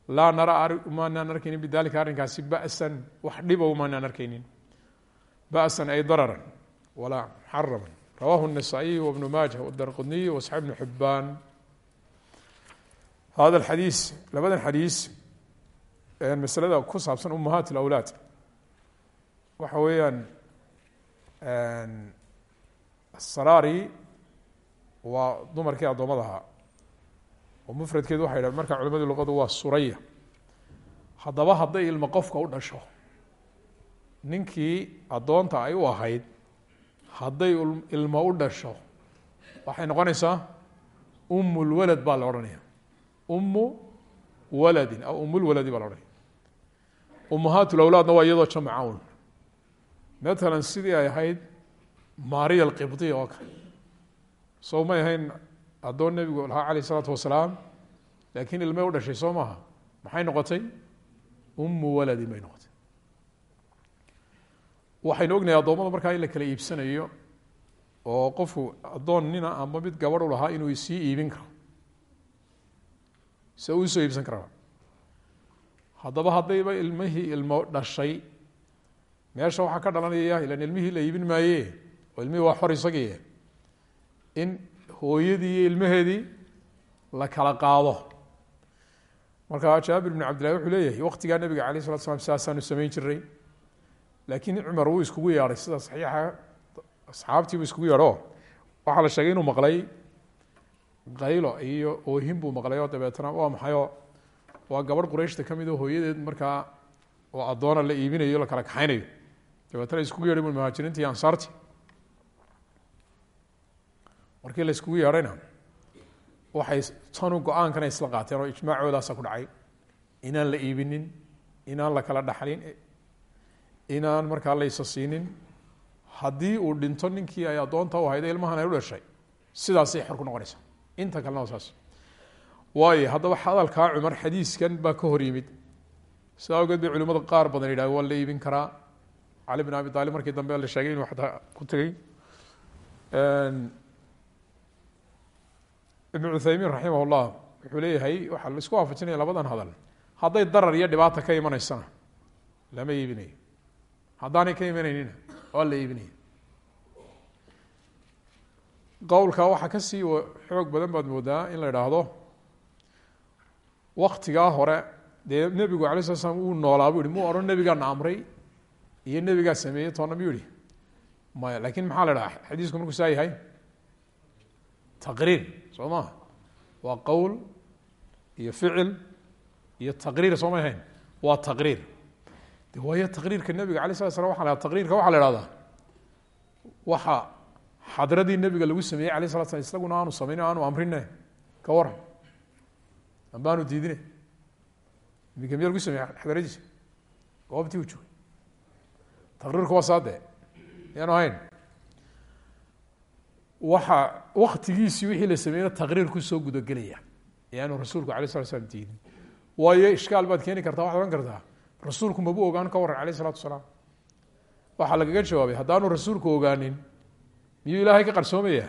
laa nara umaanaan arkaynin bidalika arrinkaasi ba'san wax dhiba umaanaan arkaynin ba'san ay dararan walaa muxaraman rawahu النasaaئiy wbnu maaja wdarqudniy wasxaab bnu xibaan hada xadiis labadan xadiis masalada ku saabsan umahaat اlawlaad waxa weeyaan saraari waa dumarkii addoommada ahaa oo mufradkeedu waxay dhahen markaa culimadu luqadu waa suraya. Haddaba hadday ilmo qofka u dhasho ninkii addoonta ay u ahayd hadday ilmo u dhasho waxay noqonaysaa umulwalad baa la odhanaya. Umu waladin aw umulwaladi baa la odhanaya. Umahaat lawlaadna waa iyadoo jamca un matalan sidii ay ahayd maariya alqibdiya oo kale. Soo may ahayn addoon nebigu lahaa calayh isalaatu wasalaam laakiin ilmay u dhashay soo maaha. Maxay noqotay? Umu waladin bay noqotay. Waxaynu ognahay addoommada markaa in la kala iibsanayo oo qofku addoon nina ama mid gabadh u lahaa inuu sii iibin karo. Se uu soo iibsan karaa haddaba haddayba ilmihii ilmo dhashay meesha waxaa ka dhalanaya ilan ilmihii la iibin maaye oo ilmihii waa xor isagii in hooyadii iyo ilmaheedii la kala qaado. Marka jaabir bn cabdillahi wuxuu leeyahay waqtigaa nabiga alayh salatu slam sidaasaanu samayn jiray laakiin cumar wuu iskugu yeedhay sida saxiixa asxaabtiibuu iskugu yeedho waxaa la sheegay inuu maqlay qaylo iyo oohin buu maqlay oo dabeetana waa maxayoo waa gabadh qurayshta ka mid oo hooyadeed markaa oo addoona la iibinayo la kala kaxaynayo dabeetana iskugu yeedhay bu muhaajiriinta iyo ansaarti markii la iskugu yeedhayna waxay tanu go'aankan ay isla qaateen oo ijmaacoodaasa ku dhacay. Inaan la iibinin inaan la kala dhaxlin inaan markaa laysa siinin haddii uu dhinto ninkii ay addoonta u hayda ilmahan ay u dhashay. Sidaasay xor ku noqonaysaa inta kalena saas. Waayo haddaba hadalkaa cumar xadiiskan baa ka hor yimid. Sidaa awgeed bay culimada qaar badan yidhahd waa la iibin karaa cali bin abi aalib markii dambe la sheegay inuu xataa ku tegey ibn cuthaymiin raximah llah wuxuu leeyahay waxaa la isku waafajinaya labadan hadal. Hadday darar iyo dhibaata ka imanaysana lama iibinayo haddaanay ka imanaynina waa la iibinaya qowlka waxaa ka sii xoog badan baad moodaa in la idhaahdo waktigaa hore dee nebigu alay slat slam uu noolaa bu yihi muu odhan nebigaana iyo nebigaa sameeyey toona miyuu yihi maya maxaa la dhaha xadiisku markuu saa taqriir soo maha waa iyo ficil iyo taqriir soo may ahayn? Waa taqriir. De waayo taqriirka nebiga alay slat slam waa la taqriirka waxaa la ihahdaa waxa xadradii nebiga lagu sameeyey alayh slat slam isaguna aanu samayn aanu amrine ka waran amba diidine. Iminka miya lagu sameeye xadradiisa? Goobtii taqriirku waa saade yaanu ahayn. Waxa waktigiisii wixii la sameeyena taqriir ku soo gudagelaya yaanu rasuulku alay slat slam diidin. Waayo ishkaal baad keeni kartaa waxad ohan kartaa? Rasuulku mabu ogaan ka waran alayh isalatu asalaam waxaa lagaga jawaabay haddaanu rasuulku ogaanin miyuu ilaahay ka qarsoomaya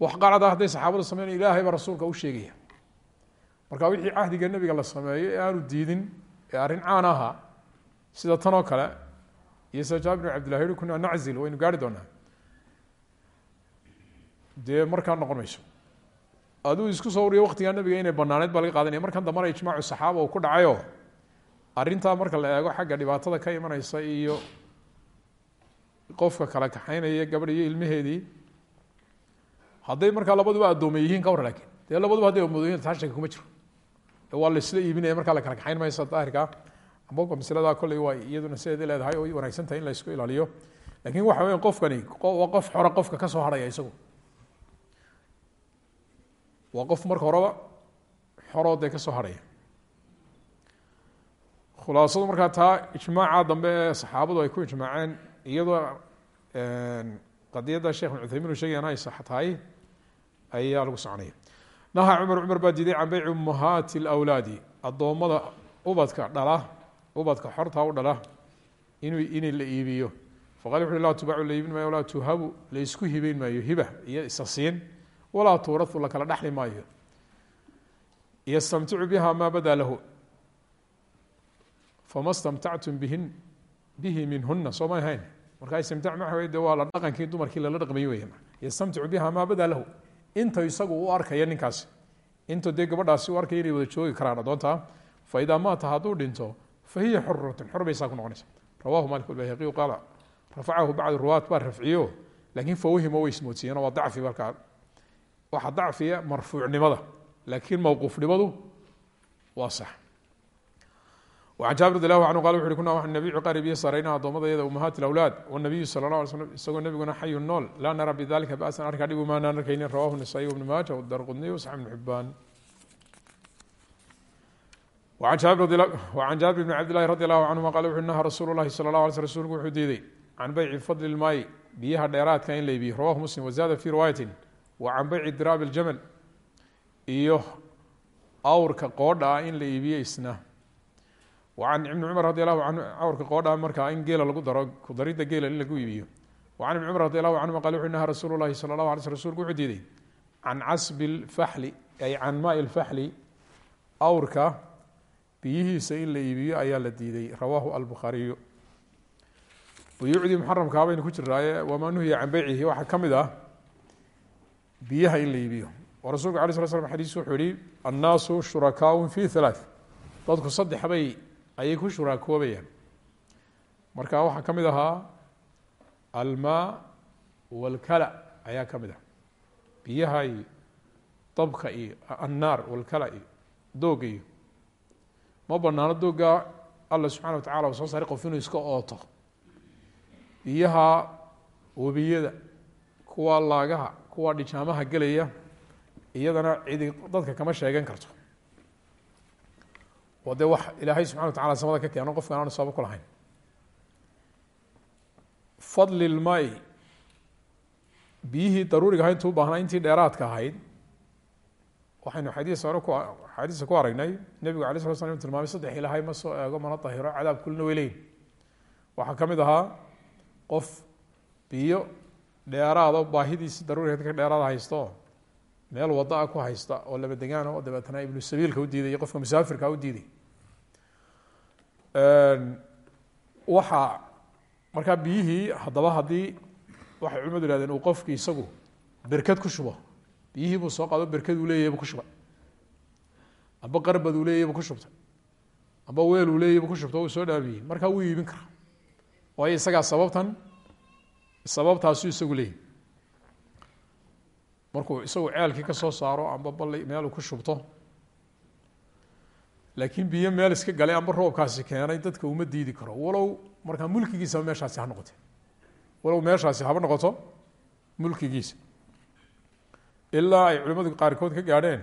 wax qarada hadday saxaabadu sameyn ilaahay baa rasuulka u sheegaya. Marka wixii cahdiga nebiga la sameeyo ee aanu diidin ee arrin caan aha sida tan oo kale iyo sida jaabir bn cabdillahi yihi kunaa naczil waynu gaari doonaa. Dee markaa noqon aduu isku soo wariyo waktigaa nabiga inay banaaneyd baa laga qaadanaya markan dambana ijmaacu saxaaba uu ku dhacayo arrintaa marka la eego xagga dhibaatada ka imanaysa iyo qofka kala kaxaynaya gabadh ilmaheedii hadday markaa labaduba addoome yihiin ka war laakiin. Dee labaduba hadday amoodooyin taa kuma jiro. Waa la isla iibinaya markaa la kala kaxayn maysa amba masladaa kolley waa iyaduna sideedii leedahay oo wanaagsan tahay in la isku ilaaliyo. Lakin waxa weya qofkani waa qof xora qofka ka soo harhaya isagu. Waa qof marka horeba xoroo dee ka soo harhaya khulaasadu markaa taa ijmaaca dambe ee saxaabadu ay ku ijmaaceen iyadoo qadiyadda sheekh cuthaymin uu sheegayana ay sax tahay ayaa lagu soconaya naha cumar cumar baa diiday can beyci ummahaati lawlaadi. Addoommada ubadka dhala ubadka xorta u dhala inu in la iibiyo. Faqal wuxu laa tubaacu la iibin maayo walaa tuhabu la isku hibeyn maayo hiba iyo isa siin walaa tuurau la kala dhexli maayo. Ystamticu biha ma badaa lahu. Fama stamtactum bihin bihi minhuna soo may hayn markaa istimtac maa de waa la dhaqankii dumarkii lala dhaqmay wey ystamticu biha ma badaa lahu. Inta isagu u arkaya ninkaasi inta dee gabadhaasi u arkaya inay wada joogi karaan adoontaa faidaa maata hadduu dhinto fahiya xuratu xor baysaa ku noqonaysa rawahu malik bayhaqiyu qaala rafacahu bacdu ruwaat baa rafciyo laakiin fawahimo way ismoodsiiyeen waa dacfi markaa waxaa dacfiya marfuucnimada laakiin mawquufnimadu waa sax an jaabir radi allahu anhu qala wuxu uhi kuna waxaan nabicu qaaribiyo saaraynaa addoommadayada ummahaat alawlaad wanabiyu sala la alay slm isagoo nebiguna xayu nool laa nara bidalika ba'san arkaa dhib umaanaan arkaynin rawahu nasaa-iy ibnu maaja wdarqudniy wasax ibnu xibaan an jaabir bn cabd lahi radi alahu canhuma qal wuxu nahaa rasuul lahi sal la sl rsulku wuxuu diiday can bayci fadli lmaayi biyaha dheeraadka in la iibiyo rawahu muslim wazaada fi riwaayatin wa can bayci diraabi ljamal iyo awrka qoodha ah in la iibiyo isna wacan ibni cumar radi alahu an awrka qoodha markaa in geela lagu daro kudaridda geela in lagu iibiyo wacan ibni cumar radi allahu canhuma qal wuxuu nahaa rasuulu lahi sala lah ala sl rsulku wuxuu diiday can casbi lfaxli ay can maai lfaxli awrka biyihiisa in la iibiyo ayaa la diiday. Rawaahu albukhaariyu. Buyuucdii muxaramkaa ah baynu ku jirnaaye wamaa nuhiya can beycihi waxaa ka mid ah biyaha in la iibiyo. Oo rasuulku ala sla slam xadiis wuxuu yihi annaasu shurakaaun fi halaa dadku saddex bay ayay ku shuraakoobayaan. Marka waxaa ka mid ahaa almaa walkala ayaa ka mid ah. Biyaha iyo dabka iyo annaar walkala iyo dooga iyo ma banaano dooga alla subxana wa tacala soo saaray qof inuu iska ooto. Biyaha webiyada kuwa laagaha kuwa dhijaamaha gelaya iyadana cidi dadka kama sheegan karto. Oo dee wax ilaahay subxana wa tacala samada ka keeno qofkan aanu sababo ku lahayn. Fadli lmay biyihii daruuriga ahaa intuu baahnaa intii dheeraadka ahayd waxaynu xadiis hore ku xadiisa ku aragnay nebigu alay sla slam tilmaamay saddex ilaahay ma soo eego mana dahiro cadaab kulina way leyin waxaa ka mid ahaa qof biyo dheeraado baahidiisi daruuriga ka dheeraada haysto meel wada-a ku haysta oo laba degaan oo dabeetana ibnu sabiilka u diiday iyo qofka musaafirka u diiday. Waxaa markaa biyihii haddaba haddii waxay culimadu yihahdeen uu qofki isagu berked ku shubo biyihii buu soo qaado berked uu leeyahy buu ku shubay. Amba qarbad uu leeyahy buu ku shubtay. Amba weel uu leeyahy buu ku shubtay uu soo dhaabiyey markaa wuu iibin karaa. Waayo isagaa sababtan sababtaasuu isagu leeyahy markuu isagu ceelkii ka soo saaro amba bal meeluu ku shubto. Laakiin biyo meel iska galay amba roobkaasi keenay dadka uma diidi karo. Walow markaa mulkigiisaba meeshaasi ha noqote walow meeshaasi haba noqoto mulkigiisa ilaa ay culimadu qaarkood ka gaadheen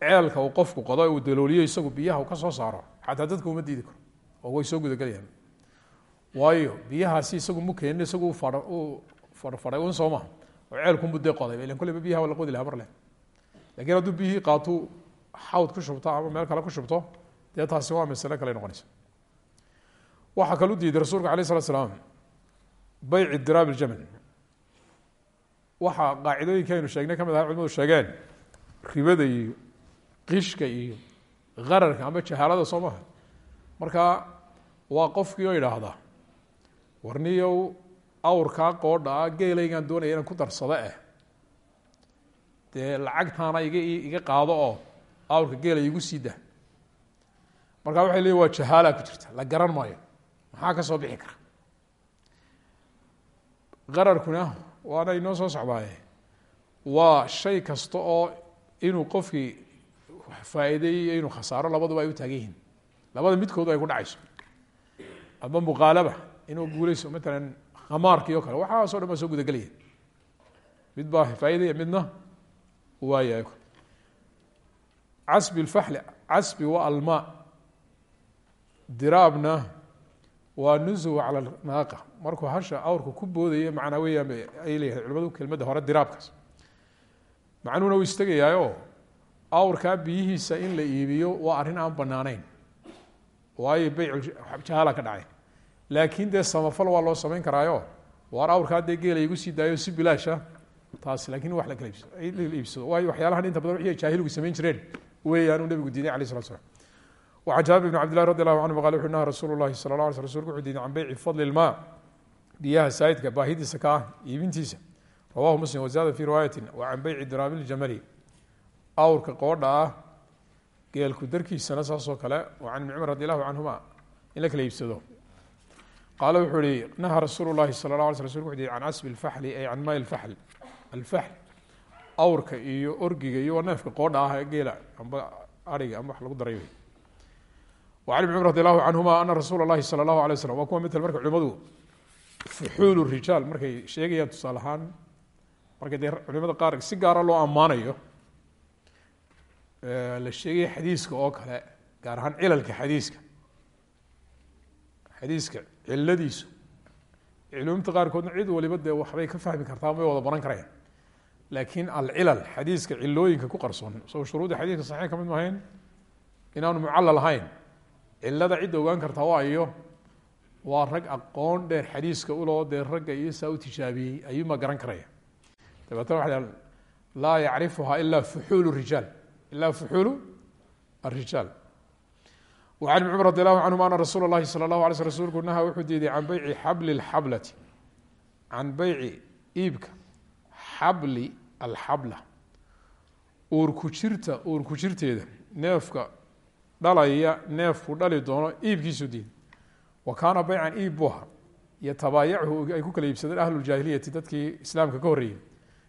ceelka uu qofku qodo uu dalooliyo isagu biyaha ka soo saaro. Xataa dadka uma diidi karo oo way soo gudagelayaan waayo biyahaasi isagu mukeenin isagu uu farfaray un soo maha oo ceelkunbu dee qoday ilan kolleyba biyaha waa qodi laha mar leh. Lakiin hadduu biyihii qaatuu xawd ku shubto ama meel kale ku shubto dee taasi waa masale kale noqonaysa. Waxaa kalu diiday rasuulka alayh slat slaam beyci diraab iljamal waxaa qaacidooyinka aynu sheegnay ka mid aha culimadu sheegeen ribada iyo qishka iyo qararka amba jahaalada soo maha. Marka waa qofkii oo idhaahda warniyow awrkaa qoodha ah geelaygaan doonaya inaan ku darsado eh. Dee lacagtaana iga iga qaado oo awrka geela igu sii dah markaa waxay leeyiin waa jahaala ku jirta la garan maayo maxaa ka soo bixi kara? Qararkuna waana inoo soo socdaaye. Waa shay kasta oo inuu qofkii faa'iideey iyo inuu khasaaro labaduba ay u taagan yihiin. Labada midkoodu ay ku dhacayso. Ama muqaalaba inuu guuleyso matalan khamaarkii o kale waxaaso dhan baa soo gudagelaya. Mid baa faaidaya midna waaya casbi lfaxli casbi waa almaa. Diraabna waa nusuw cala naaqa markuu hasha awrka ku boodaya macnaa weeyaan ay leeyahay culimadu kelmadda hore diraabkaas macnuhuna uu istegayaayo awrkaa biyihiisa in la iibiyo waa arrin aan banaaneyn waayo beyc jahaala ka dhacay laakiin dee samafal waa loo samayn karaayo waar awrkaa dee geela igu sii daayo si bilaasha taas lakin wax la kala iibsado waayo waxyaalahan inta badan wixii jaahiligu samayn jireen weeyaanuu nabigu diiday alayh salatu slam وعن جابر بن عبد الله رضي الله عنه قال وxu نهى رsuل الlahi صلى الله علي sل رsulku وxuu diiday can beyci fضل الماء diyaha saidka baahidiisa ka ah iibintiisa. Rawahu muslim wazada fi riwaayati wacan beyci diraabiljamali awrka qoodha ah geelku darkiisana saasoo kale wacan ibn cumar radi allahu canhuma in la kala iibsado. Qaala wuxuu ihi naha rasuulu llahi sala la ala sl rsulku wuxuu yhi can casbi lfaxli ay can maai lfaxl alfaxl awrka iyo orgiga iyo neefka qoodha ah ee geela amba ariga ama wax lagu daray wa can ibn cumar radi allahu canhuma ana rasuula llahi sala allahu alay waslam waa kuwa mithel marka culimadu fuxuul الrijaal markay sheegayaan tusaale ahaan marka dee culimada qaar si gaara loo ammaanayo la sheegaya xadiiska oo kale gaar ahaan cilalka xadiiska. Xadiiska ciladiisu culumta qaarkoodna cid waliba dee waxbay ka fahmi kartaa may wada baran karayaan. Laakiin alcilal xadiiska cilooyinka ku qarsoon so shuruudda xadiiska saxiix ka mid mahayn inaanu mucalal ahayn cilada cidda ogaan kartaa waa iyo waa rag aqoon dheer xadiiska uloo dee ragga iyo saa u tijaabiyey ayuuma garan karaya dabeetna waa laa yacrifuha ila fuxuul rijaal ila fuxuulu arijaal وعن بن cمر رضي الله عنهma أن رsuuل الlahi slى الlaه علي sل rsulku naha wuxuu diiday can beyci xabli الxablati can beyci iibka xabli alxabla uurku jirta uurku jirteeda neefka dhalaya neefku dhali doono iibkiisu diid wa kaana beycan iib bu aha yatabaayachu ay ku kala iibsadeen ahlu ljaahiliyati dadkii islaamka ka horreeyey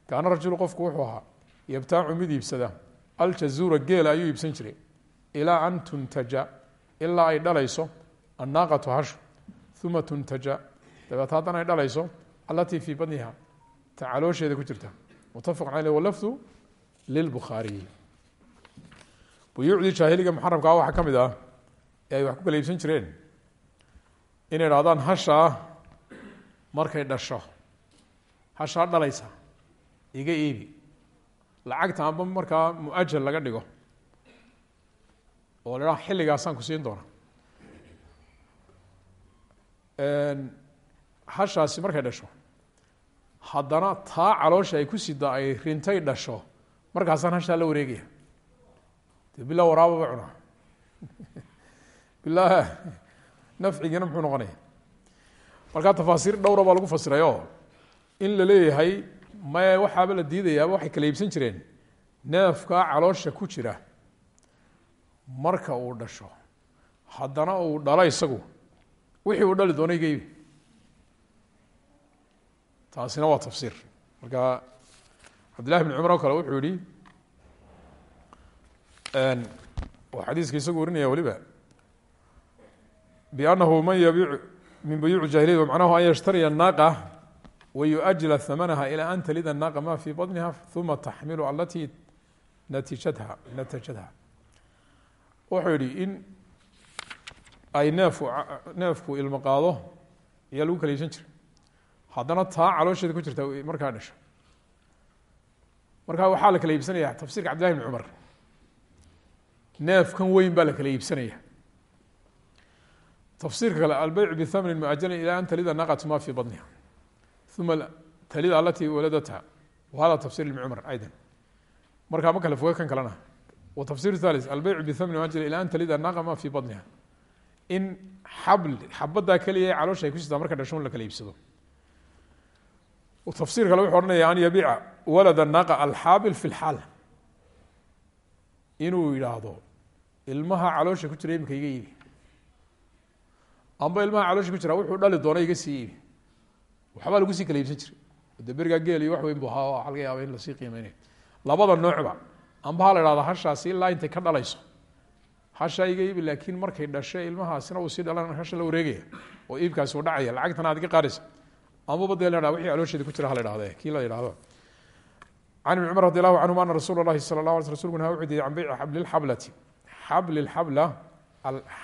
kaana rajulu qofku wuxuu ahaa yabtaacu mid iibsada. Aljazuura geela ayuu iibsan jiray. Ilaa an tuntaja ilaa ay dhalayso annaaqatu hashu uma tuntaja dabeet haddana ay dhalayso allatii fii badniha ta caloosheeda ku jirta. Mutafaq caleyh walafdu lilbukhaariyi buyuucdii jaahiliga muxaramkaa waxaa ka mid ah ee ay wax ku kala iibsan jireen inay idhahdaan hashaa markay dhasho. Hashaa dhalaysa iga iibi. Lacagta amba markaa mu'ajal laga dhigo oo la dhaha xilligaasaan ku siin doona hashaasi markay dhasho haddana taa caloosha ay ku sida ay rintay dhasho markaasaan hashaa la wareegaya de bilaa waraababa cunaa. Bilaa nafcigina muxuu noqonaya. Markaa tafaasiir dhowra baa lagu fasirayo in la leeyahay maye waxaaba la diidayaaba waxay kala iibsan jireen neefkaa caloosha ku jira. Marka uu dhasho haddana uu dhalo isagu wixii uu dhali doonay geybi taasina waa tafsiir. Marka cabdillahi bn cumar oo kale wuxuu yihi oo xadiiska isagu warinaya weliba biannahu man yabiic min buyuuc jahiliyat macnahu an yashtariya naaqa wayuajila hamanaha ilaa an talida naaqa ma fii badniha uma taxmilu alatii natijatha natajatha wuxuu yihi in ay neefku neefku ilmo qaado ayaa lagu kala iibsan jiray haddana taa caloosheeda ku jirta markaa dhasho marka waxaa la kala iibsanaya tafsirka cabdillahi bn cumar neefkan weyn baa la kala iibsanaya tafsiirka kale albeycu bithamni muajalin ila an talida naqatu ma fii badniha uma talida alatii waladatha wahada tafsir ibn cumar ayda markaa ma kale foge kan kalena watafsir thalith albeycu bithamni muajal ila an talida naqa ma fii badniha in xabl xabaddaa keliya ee caloosha ay ku jirtaa marka dhasho in la kala iibsado tafsir kale wuxuu odhanaya an yabiica walada naqa alxaabil fi lxaal inuu yidhaahdo ilmaha caloosha ku jira imika iga iibi amba ilmaha caloosha ku jira wuxuu dhali doona iga sii iibi. Waxbaa lagu sii kala iibsan jiray de geel iyo wax weyn bu ahaa waxa laga yaaba in la sii qiimeynayo labada noocba amba la ihahdo hashaasi ilaa intay ka dhalayso. Hashaa iga iibi laakiin markay dhashe ilmahaasina uu sii dhalan hasha la wareegaya oo iibkaasi uu dhacaya. Lacagtana aad iga qaadaysa. Amaba de la hah wixii caloosheeda ku jira ha la ihahde kii la yidhahdo can ibni cumar radi allahu canhuma ana rasuula lahi sala la ala rasulku naha wuxuu diiday can beyci xabli lxablati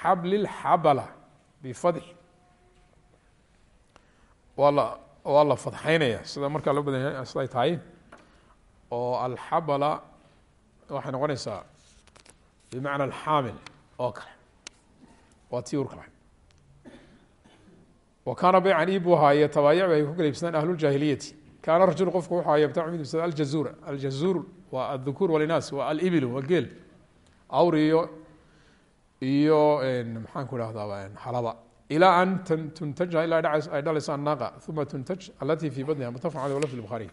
xabli lxabla bifadx waa la waa la fadxeynaya sida markaa loo badan siday tahay oo alxabala waxay noqonaysaa bimacna alxaamil oo kale waa tii urka lahay wa kaana beycan iib u ahaaye tabaayac ay ku kala iibsadaan ahluljahiliyati kaana rajul qofku wuxuu aya btacu mid ibsada aljazuur aljazuur waa aldukuur walinaas waa alibil waa geel awr iyo iyo maxaan ku ihahdaa xalaba. Ilaa an tuntaja ilaa ay dhalayso annaaqa uma tuntaj alati fi badniha mutafaq aleh walafd bukhaariy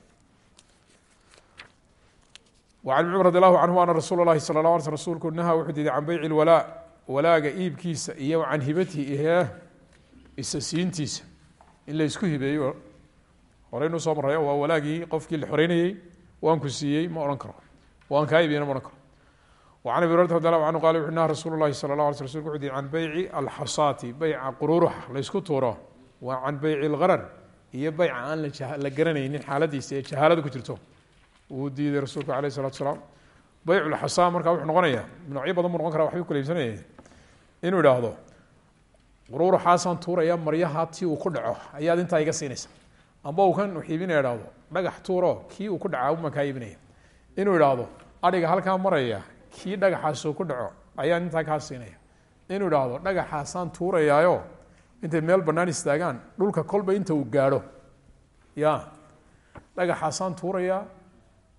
wa can ibn cumar radi allahu canhuma ana rasuula lahi sala la ala sl rsulku naha wuxuu diiday can beyci lwalaa walaaga iibkiisa iyo can hibatihi isa siintiisa. In la isku hibeeyo horeynuu soo marray waa walaagii qofkii la xoreynayey waan ku siiyey ma odhan karo. Waan kaa iibiyena ma odhan karo وعن أبي هريرة رضي الله عنه قال وxu نهى رsuل الlahi صلى الله علي sل رsulku وxu dihi can beyci alxasaati beyca qururuxa la ysku tuuro wa can beyci اlgharar iyo beyca aan la garanaynin xaaladiisa ee jahaalada ku jirto wuu diiday rasuulku alayه الصلاatu slaam beyc اlxasa marka wuxuu noqonaya noocyo badan buu noqon kara waxbay kula iibsanayay inuu idhaahdo qururuxaasaan tuuraya maryaha tii uu ku dhaco ayaad intaa iga siinaysa amba uu kan iibinaya ihahdo dhagax tuuro kii uu ku dhaca umaan kaa iibinaya inuu idhaahdo adhiga halkaa maraya kii dhagaxaasoo ku dhaco ayaan intaa kaa siinaya. Inuu idhaahdo dhagaxaasaan tuurayaayo. Intay meel banaan istaagaan dhulka kolba inta uu gaadho. Ya dhagaxaasaan tuurayaa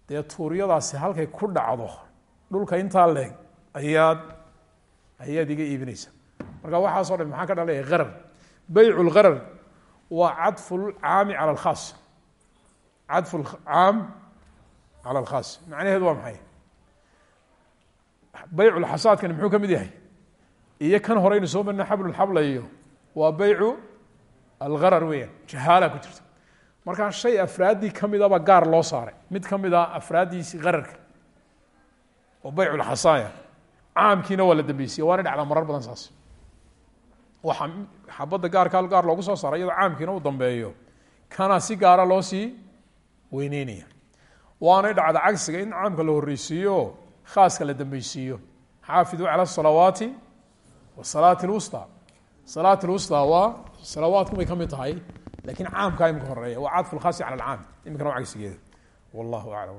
dee tuuryadaasi halkay ku dhacdo dhulka intaa leeg ayaad ayaad iga iibinaysa. Marka waxaaso dhan maxaa ka dhalaya? Harar beycu lgharar waa cadfu lcaami cala alkhaas cadfu lcaam cala alkhaas macnaheedu waa maxay beycu lxasaadkani muxuu ka yahay? Iyo kan horeynu soo marina xablulxabla iyo waa beycu algharar weeyaan jahaala ku jirta. Markaa shay afraaddii kamidaba gaar loo saaray mid ka mid a afraaddiisi hararka oo beycu lxasaaya caamkiina waa la dambeysiye waana marar badan saas. Waxaa xabadda gaarkaa gaar loogu soo saaray iyadoo caamkiina uu dambeeyo kana si gaara loo sii weyneynaya. Waanay dhacda cagsiga in caamka la horreysiiyo khaaska la dambeysiiyo xaafiduu cala asalawaati wasalaati lwusta salaat lwusta waa salawaadkumay ka mid tahay lakiin caamkaa imika horreeya waa cadfu lkhaasi cala alcaam. Iminkana waa wallahu aclam